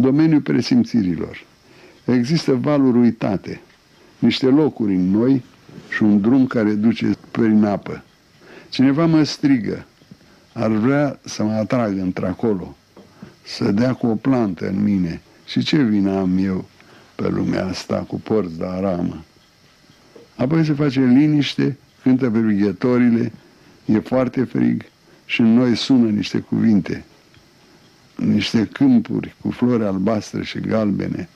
Domeniul presimțirilor. Există valuri uitate, niște locuri în noi și un drum care duce prin apă. Cineva mă strigă, ar vrea să mă atragă într-acolo, să dea cu o plantă în mine. Și ce vină am eu pe lumea asta cu porți de aramă? Apoi se face liniște, cântă veghetorile, e foarte frig și în noi sună niște cuvinte, niște câmpuri cu flori albastre și galbene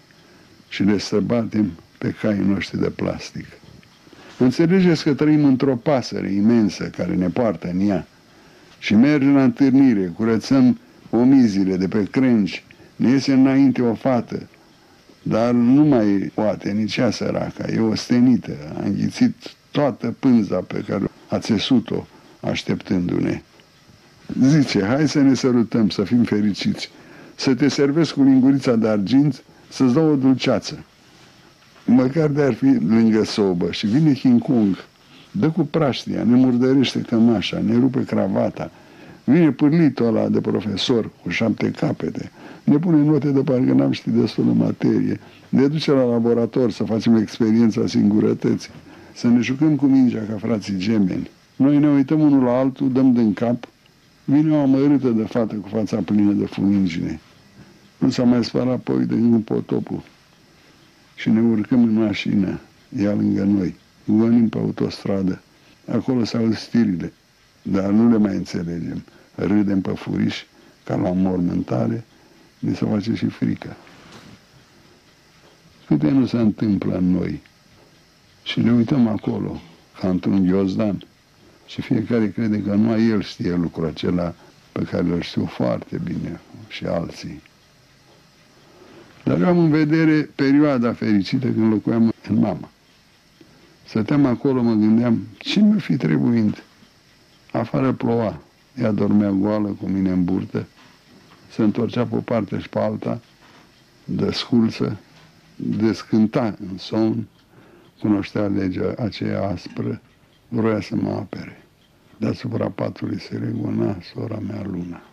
și le străbatem pe caii noștri de plastic. Înțelegeți că trăim într-o pasăre imensă care ne poartă în ea și mergem la întâlnire, curățăm omizile de pe crengi, ne iese înainte o fată, dar nu mai poate nici ea săraca, e ostenită, a înghițit toată pânza pe care a țesut-o așteptându-ne. Zice, hai să ne sărutăm, să fim fericiți, să te servesc cu lingurița de argint, să-ți dau o dulceață. Măcar de-ar fi lângă sobă și vine King Kong, dă cu praștia, ne murdărește cămașa, ne rupe cravata, vine pârlitul ăla de profesor cu șapte capete, ne pune note de parcă n-am știut destul de materie, ne duce la laborator să facem experiența singurătății, să ne jucăm cu mingea ca frații gemeni. Noi ne uităm unul la altul, dăm din cap, vine o amărâtă de fată cu fața plină de fumingine. Nu s-a mai spălat apoi de în potopul. Și ne urcăm în mașină, ea lângă noi. Gonim pe autostradă. Acolo s-au stirile, dar nu le mai înțelegem. Râdem pe furiș, ca la mormântare, ne se face și frică. Câte nu se întâmplă în noi și ne uităm acolo, ca într-un ghiozdan, și fiecare crede că numai el știe lucrul acela pe care îl știu foarte bine și alții. Dar eu am în vedere perioada fericită când locuiam în mama. Stăteam acolo, mă gândeam, ce mi fi trebuind? Afară ploua, ea dormea goală cu mine în burtă, se întorcea pe o parte și pe alta, desculță, descânta în somn, cunoștea legea aceea aspră, vroia să mă apere. Deasupra patului se regona sora mea Luna.